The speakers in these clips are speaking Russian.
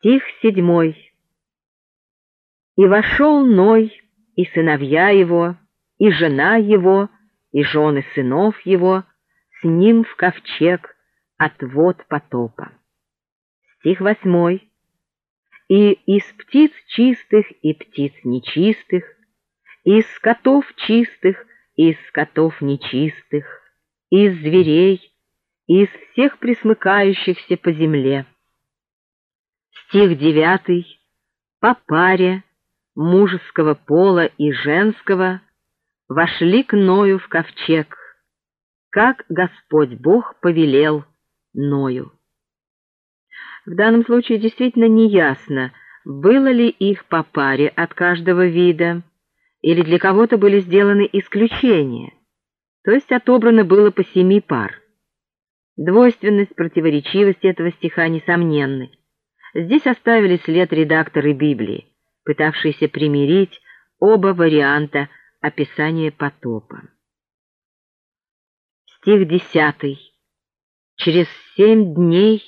Стих седьмой. «И вошел Ной, и сыновья его, и жена его, и жены сынов его, с ним в ковчег от вод потопа». Стих восьмой. «И из птиц чистых и птиц нечистых, из скотов чистых и из скотов нечистых, из зверей, из всех присмыкающихся по земле». Стих девятый. По паре мужеского пола и женского вошли к Ною в ковчег, как Господь Бог повелел Ною. В данном случае действительно неясно, было ли их по паре от каждого вида, или для кого-то были сделаны исключения, то есть отобрано было по семи пар. Двойственность, противоречивость этого стиха несомненны. Здесь оставили след редакторы Библии, пытавшиеся примирить оба варианта описания потопа. Стих десятый. Через семь дней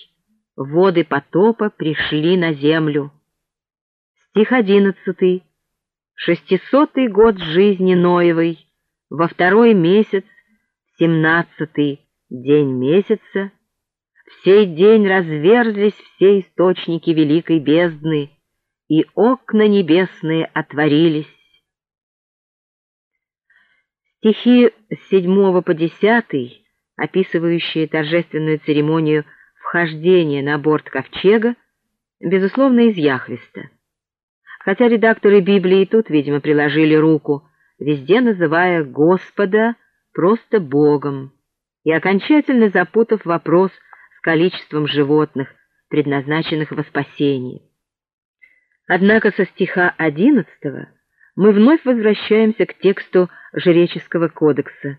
воды потопа пришли на землю. Стих одиннадцатый. Шестисотый год жизни Ноевой, во второй месяц, семнадцатый день месяца, в сей день разверзлись все источники великой бездны, и окна небесные отворились. Стихи с 7 по 10, описывающие торжественную церемонию вхождения на борт ковчега, безусловно, из Яхвиста. Хотя редакторы Библии тут, видимо, приложили руку, везде называя Господа просто Богом, и окончательно запутав вопрос количеством животных, предназначенных во спасение. Однако со стиха 11 мы вновь возвращаемся к тексту Жреческого кодекса.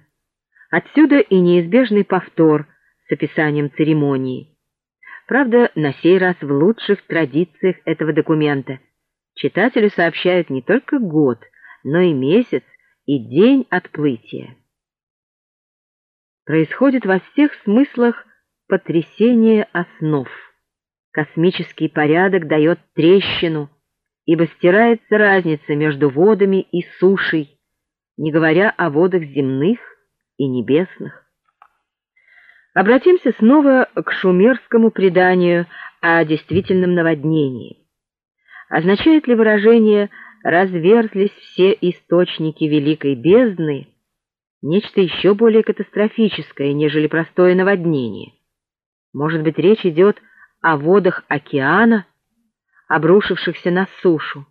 Отсюда и неизбежный повтор с описанием церемонии. Правда, на сей раз в лучших традициях этого документа. Читателю сообщают не только год, но и месяц, и день отплытия. Происходит во всех смыслах потрясение основ. Космический порядок дает трещину, ибо стирается разница между водами и сушей, не говоря о водах земных и небесных. Обратимся снова к шумерскому преданию о действительном наводнении. Означает ли выражение «разверзлись все источники великой бездны» нечто еще более катастрофическое, нежели простое наводнение? Может быть, речь идет о водах океана, обрушившихся на сушу,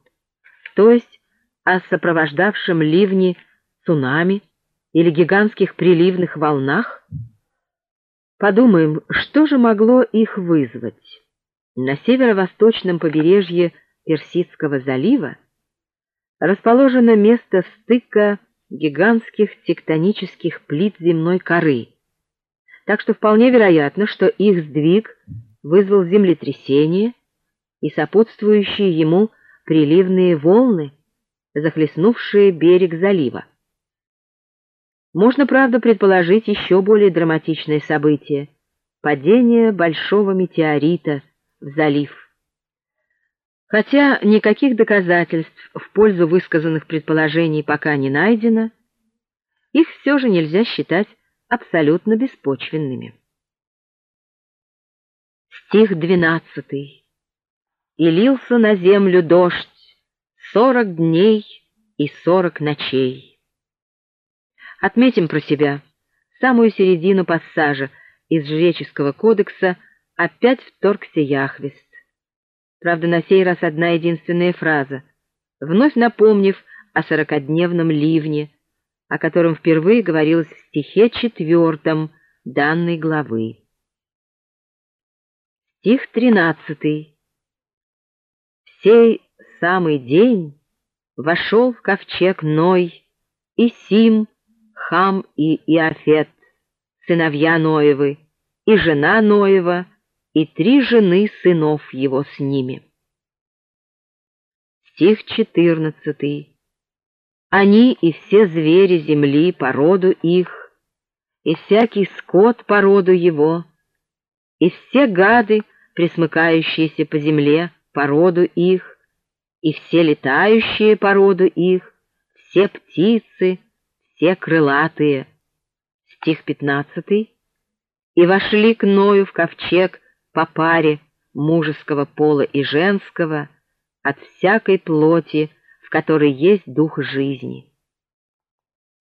то есть о сопровождавшем ливни цунами или гигантских приливных волнах? Подумаем, что же могло их вызвать? На северо-восточном побережье Персидского залива расположено место стыка гигантских тектонических плит земной коры, так что вполне вероятно, что их сдвиг вызвал землетрясение и сопутствующие ему приливные волны, захлестнувшие берег залива. Можно, правда, предположить еще более драматичное событие — падение большого метеорита в залив. Хотя никаких доказательств в пользу высказанных предположений пока не найдено, их все же нельзя считать абсолютно беспочвенными. Стих двенадцатый. «И лился на землю дождь сорок дней и сорок ночей». Отметим про себя самую середину пассажа из Жреческого кодекса опять вторгся Яхвест. Правда, на сей раз одна единственная фраза, вновь напомнив о сорокодневном ливне, о котором впервые говорилось в стихе четвертом данной главы. Стих тринадцатый. В сей самый день вошел в ковчег Ной, и Сим, Хам и Иофет, сыновья Ноевы, и жена Ноева, и три жены сынов его с ними. Стих четырнадцатый. Они и все звери земли по роду их, и всякий скот по роду его, и все гады, присмыкающиеся по земле, породу их, и все летающие породу их, все птицы, все крылатые. Стих пятнадцатый. И вошли к Ною в ковчег по паре мужеского пола и женского от всякой плоти, которой есть дух жизни.